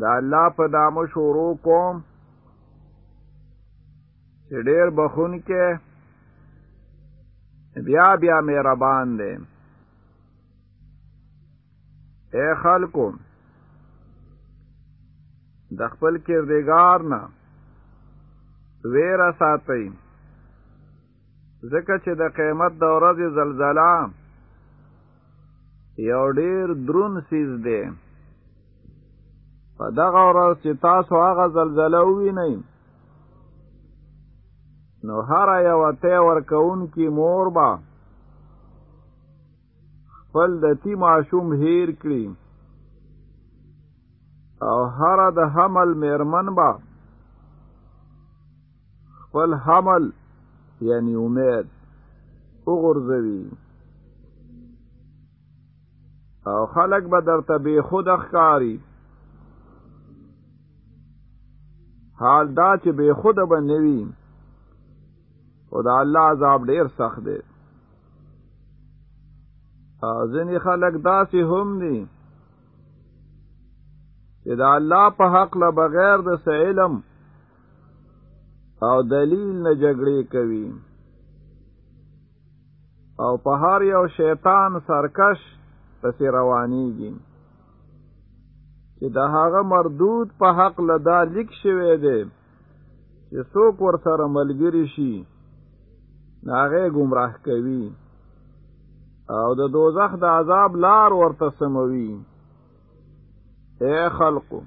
د الله په دامو شروع کوم چې ډېر بخون کې بیا بیا مهربان دی اے خلکو د خپل کردګار نه ویره ساتئ ځکه چې د قیامت د ورځې زلزله یو ډیر درون سیز دی په دغه ورځ چې تاسو هغه زلزله ووینئ نو هر یو ته ورکون کی مور با خپل د تی ماشوم هیر کړي او هر د حمل میرمن با خپل حمل یعنی امید وګرځوي او خلق به درته به خود ښکاری حال دا چې به خود به نوي او دا الله عذاب ډیر سخت دی ځنې خلک داسې هم دي چې د الله په حق له بغیر د علم او دلیل نه جګړې کوي او په هر یو شیطان سرکش پسې روانیږي چې د هغه مردود په حق له دا لیک شوی دی چې څوک ور سره ملګری شي ناغه گمراه کوي او د دوزخ د عذاب لار ورته سموي اے خلقو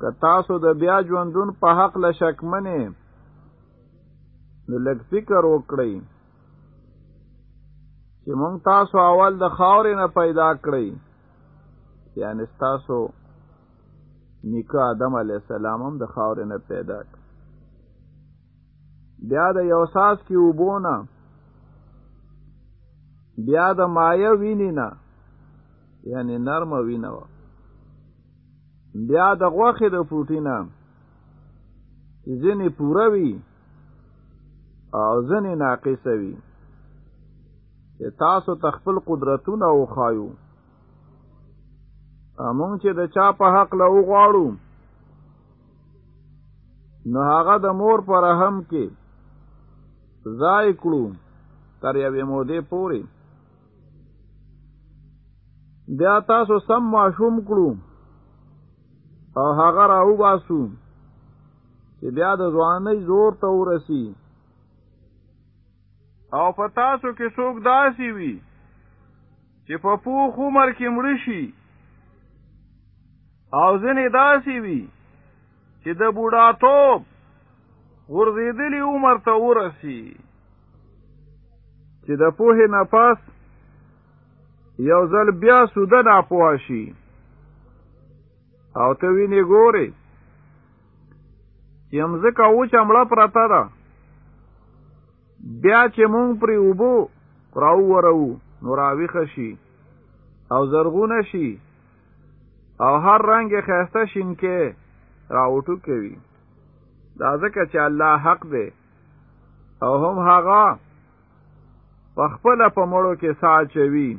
که تاسو د بیا ژوندون په حق له شکمنې نو لږ فکر وکړئ چې مونږ تاسو اول د خاورې نه پیدا کړئ یعنی تاسو نیکه آدم علی السلام هم د خاورې نه پیدا کړ بیا د یو ساس کې وبونه بیا د مایه ویني نه یعنی نرمه وینه وه بیا د غوښې د فوټي نه چې ځینې پوره وي او ځینې ناقصه وي چې تاسو ته خپل قدرتونه وښایو امون چې د چا په حق له وغواړو نو هغه د مور پر رحم کې ځای کړو تر یوې مودې پورې بیا تاسو سم ماشوم کړو او هغه راوباسو چې بیا د ځوانۍ زور ته ورسی او په تاسو کې څوک داسي وي چې په پوخ عمر کې مړ شي او ځنې داسي وي چې د بوډا توپ غرزیدلی عمر ته ورسی چې د پوه نه پاس یو ځل بیا سوده نه پوه شي او ته وینې ګورې چې همځکه وچه مړه پرته ده بیا چې مونږ پرې اوبو راوورو نو راویښه شي او زرغونه شي او هر رنګ خیسته شین کې راوټو کوي دا ځکه چې الله حق دی او هم هغه په خپل په مړو کې ساچوي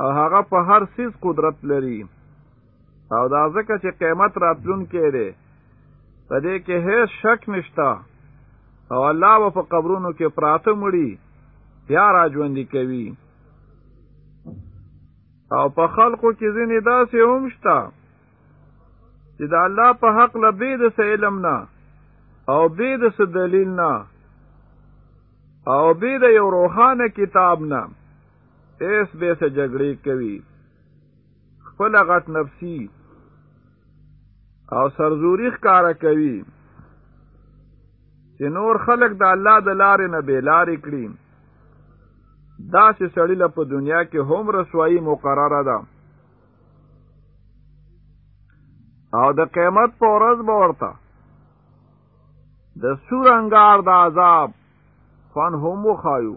او هغه په هر سیز قدرت لري او دا ځکه چې قیامت راتلون کې دی په دې کې هیڅ شک نشته او الله و په قبرونو کې پراته مړي بیا را ژوندي کوي او په خلقو کې ځینې داسې هم شته چې د الله په حق له بې د څه علم نه او بې د څه دلیل نه او بې د یو روښانه کتاب نه ایس بې څه جګړې کوي خپل غټ نفسي او سرزوري ښکارا کوي چې نور خلق د الله د لارې نه بې لارې کړي دا چې سړی له په دنیا کې هم رسوایی مقرره ده او د قیمت په ورځ به ورته د سور انګار د عذاب خوان هم وخایو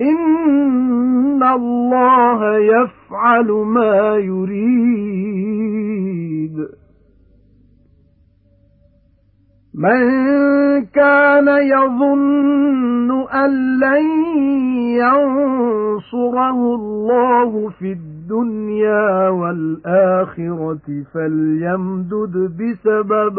إِنَّ اللَّهَ يَفْعَلُ مَا يُرِيدُ مَنْ كَانَ يَظُنُّ أَن لَّن يَنصُرَهُ اللَّهُ فِي الدُّنْيَا وَالْآخِرَةِ فَلْيَمْدُدْ بِسَبَبٍ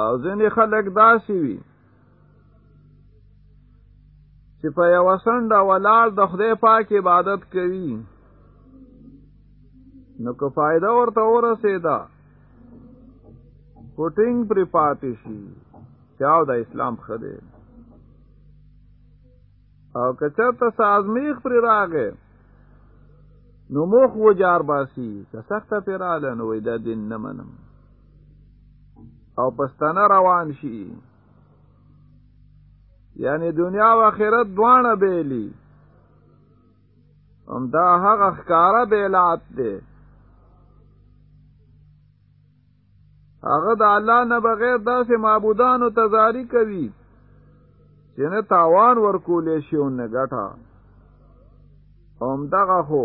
او ځینې خلک داسې وي چې په یو سنډه ولاړ د خدای پاک عبادت کوي نو که فائدہ ورته ورسېدا پټینګ پر پاتې شي چاو د اسلام خده او که چرته څه ازمیخ پرې راغی نو موخ وجار باسي که سخته پرې راغله نو وایي دا دین نه منم او پستانه روان شي یعنی دنیا و آخرت دواړه بیلی هم دا هغه ښکاره بیلات دی هغه د الله نه بغیر داسې معبودانو ته زاری کوي چې نه تاوان ورکولی شي او نه ګټه همدغه خو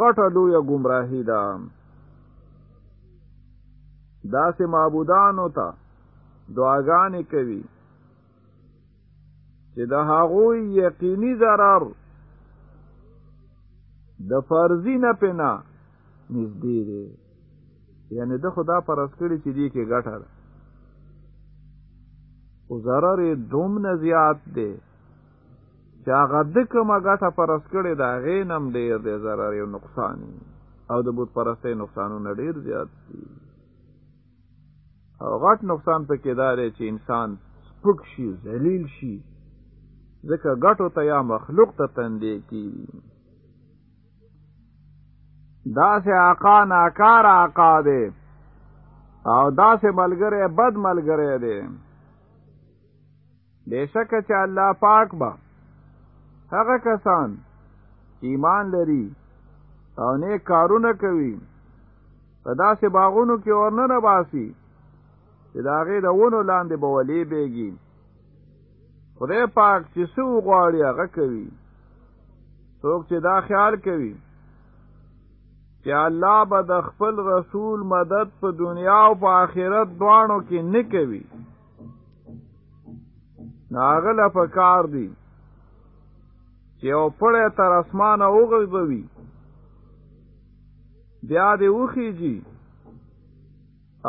غټه لویه ګمراهي ده داسې معبودانو ته دعاګانې کوي چې د هغوی یقیني ضرر د فرضي نه پنه نږدې دی یعنی د خدا پر اسکړي چې دی کې ګټه ده او zarar دوم نه زیات دی چې هغه د کومه ګټه پر اسکړي دا غینم ډیر دی zarar یو نقصان او د بت پرسته نقصانونه ډیر زیات دي او غټ نقصان پکې دا دی چې انسان سپک شي ذلیل شي ځکه ګټو ته یا مخلوق ته تندې کیږي داسې آقا ناکار آقا دی او داسې ملګری بد ملګری دی بېشکه چې الله پاک به با هغه کسان چې ایمان لري او نیک کارونه کوي په داسې باغونو کې ورننه باسي چې د هغې د ونو لاندې به ولې بېږي خدای پاک چې څو غواړي هغه کوي څوک چې دا خیال کوي چې الله به د خپل رسول مدد په دنیا او په آخرت دواړو کې نه کوي ناغله په کار دی چې او پړې تر اسمانه وغځوي بیا دې وخیږي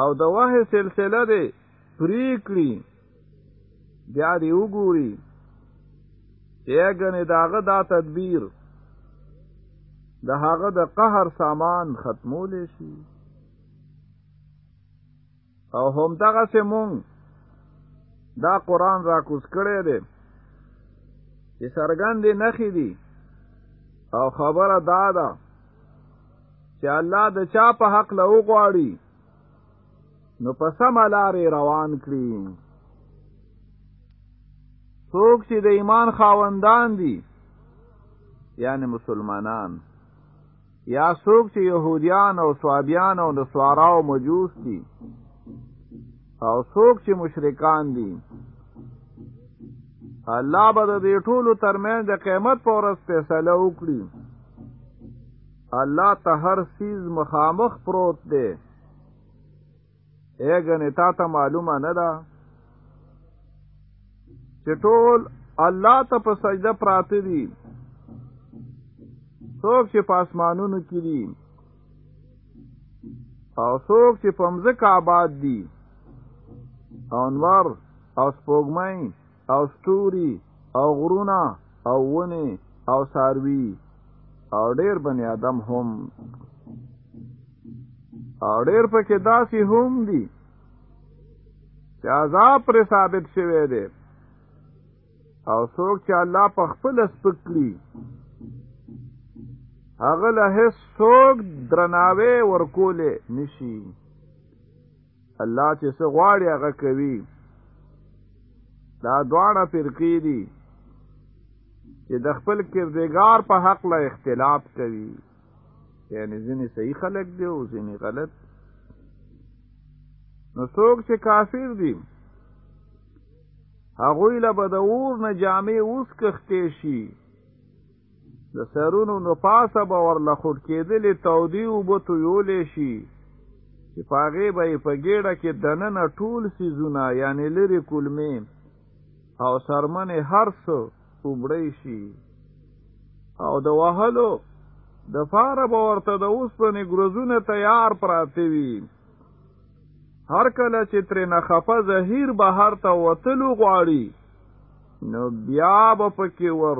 او د وه سلسله دی پری کړی بیا دی وګوري چې اګنې داغه دا تدبیر د هغه د قهر سامان ختمول شي او هم دغه سمون دا قران را کوز کړي دي چې سرګند نه خې دي او خبره دا ده چې الله د چا په حق له وغواړي نو په سم لار روان کړي څوک چې د ایمان خاوندان دي یعنی مسلمانان یا څوک چې يهوديان او سوابيان او نصارا او مجوس دي او څوک چې مشرکان دي الله به د دې ټولو ترمنځ د قیامت پر ورځ فیصله وکړي الله ته هر سیز مخامخ پروت دی اګنې تا ته معلومه نه ده چې ټول الله ته په سجده پراته دي څوک چې په اسمانونو کې دي او څوک چې په مځکه آباد دي انور او سپوږمۍ او ستوري او غرونه او ونې او ساروي او ډېر بني آدم هم او ډېر پکې داسې هم دي چې عذاب پر ثابت شوی دی او څوک چې الله په خپل سپکلی هغه له هیڅ څوک درناوی ورکولې نشي الله چې څه غواړي هغه کوي دا دواړه فرقې دي چې د خپل کردګار په حق له اختلاف کوي یعنی ځینې صحیح خلک دي او ځینې غلط نو څوک چې کافر دي هغوی له به د اور نه جامې اوس کښتې شي د سرونو نو پاسه به ورله خټ کېدلې تودې اوبه تویولی شي چې په هغې به یې په ګېډه کې دننه ټول څیزونه یعنې لرې کولمې او سرمنې هر څه اوبړی شي او د وهلو د فاره به ورته د اوسپنې ګروزونه تیار پراته وي هر کله چې ترې نه خفه زهیر بهر ته وتلو غواړي نو بیا به پکې ور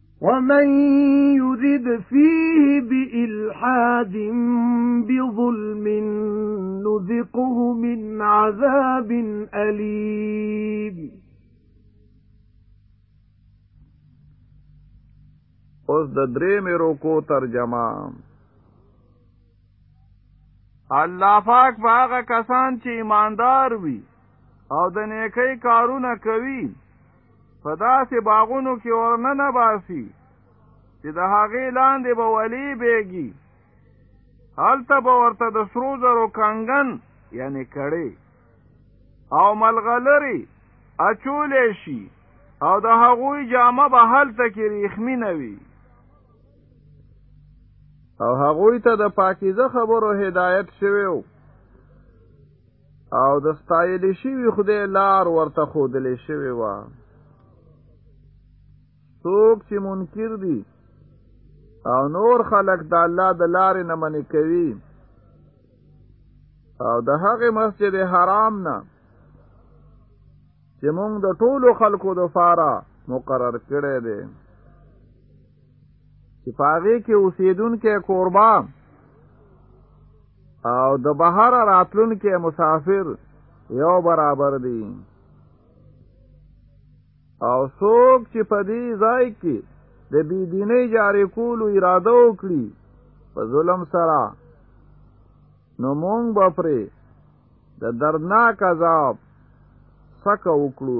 ومن يرد فيه بإلحاد بظلم نذقه من عذاب أليم اوس د درې مې روکو ترجمه الله پاک باغه کسان چې ایماندار وي او د نیکی کارونه کوي په داسې باغونو کې ورنه نه باسي چې د هغې لاندې به ولي بیږي هلته به ورته د سرو زرو کنګن یعنی کړي او ملغلري اچولې شي او د هغوی جامه به هلته کې ریخمي نه وي او هغوی ته د پاکیزه خبرو هدایت شوی او د ستایل شوی خدای لار ورته خودل شوی و څوک چې منکر دي او نور خلق د الله د لارې نه منې کوي او د هغې مسجد حرام نه چې مونږ د ټولو خلکو د فاره مقرر کړی دی چې پاغې کې اوسېدونکې کوربه او د بهر راتلونکي مسافر یو برابر دي او څوک چې په دې ځای کې د بی دیني جارې کولو اراده وکړي په ظلم سره نو مونږ به پرې د دردناک عذاب سکه وکړو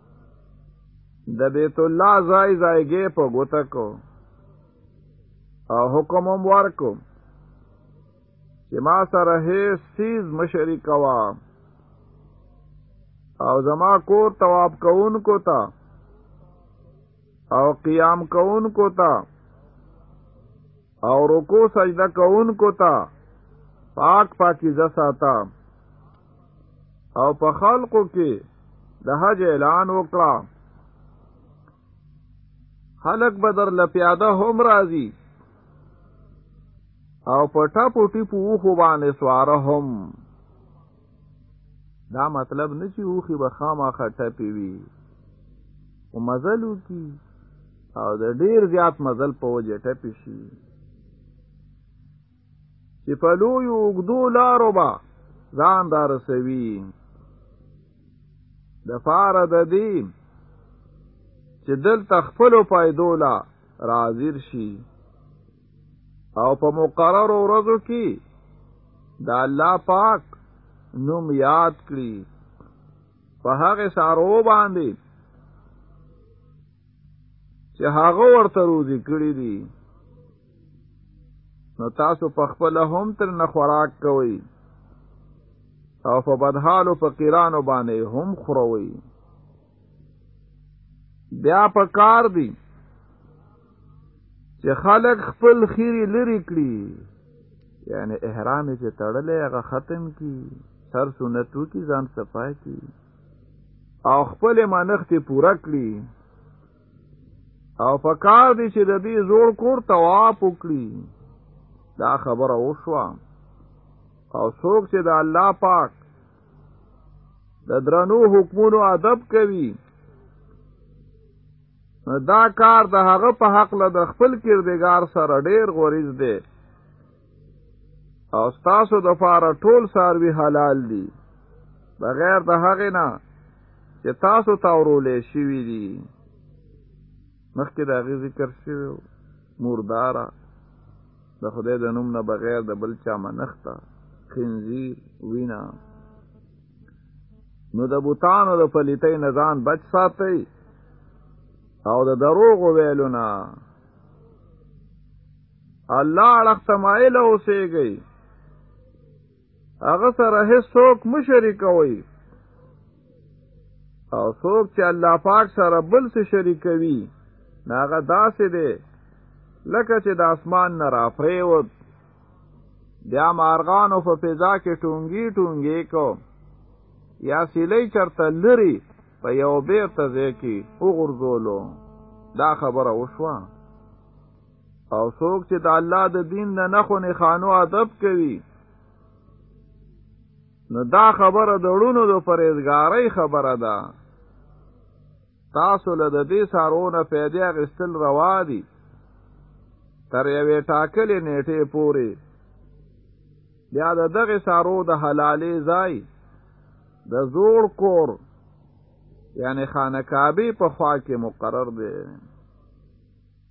د بیت الله ځای ځایګې په ګوته کو او حکم هم ورکو چې ما سره هیڅ سیز مشری کوا او زما کور تواب کون کو تا او قیام کون کو تا او رکو سجده کوونکو ته پاک پاکیزه ساته او په خلقو کې د حج اعلان وکړه خلق بدر لپیاده هم راځي او په ټاپو ټیپو وخو باندې سواره هم دا مطلب نه چې اوخي به خامخا ټپي وي او مزل وکي او د ډیر زیات مزل په وجه ټپي شي چې په لوی اوږدو لارو به ځان دا رسوي د فاره د دې چې دلته خپلو پایدو لا راځیر شي او په مقرر ورځو کې د الله پاک نوم یاد کړي په هغه سارو باندې چې هغه ورته روزي کړی دي نو تاسو په خپل هم تر نه خوراک کوئ او په بدحالو فقیرانو باندې هم خوروي بیا په کار دی چې خلک خپل خیری لري کړي یعنی احرام چې تړلې هغه ختم کی سر سنتو کی ځان صفا کی او خپل منښت پورا کړي او په کار دی چې د دې زوړ کور تواب وکړي دا خبره وشوه او څوک چې د الله پاک د درنو حکمونو ادب کوي دا کار د هغه په حق له د خپل کردګار سره ډیر غوریز دی او ستاسو د فاره ټول ساروي حلال دي بغیر د هغې نه چې تاسو تاورولې شوي دي مخکې د هغې ذکر شوی و مرداره د خدای د نوم نه بغیر د بل چا منښته خنزیر وینا نو د بوتانو د پلیتۍ نه ځان بچ ساتئ او د دروغو ویلو نه الله اړخ ته مایل اوسېږئ هغه سره هیڅ څوک مشرکوي او څوک چې الله پاک سره بل څه شریکوي ناغه داسې دی لکه چې د اسمان نه راپریوت بیا مارغانو په فضا کې ټونګي ټونګي کو یا سیلې چرته لري په یو بیرته ځای کې وګرځولو دا خبره وشوه او څوک چې د الله د دین نه نه خو نه خانو ادب کوي نو دا خبره د ړونو د پرېزګارۍ خبره ده تاسو له د دې سارونه پیدا غستل روا دي تر یوې ټاکلې نیټې پورې بیا د دغه سارو د حلالې ځای د زوړ کور یعنی خانه کعبه په خوا کې مقرر دی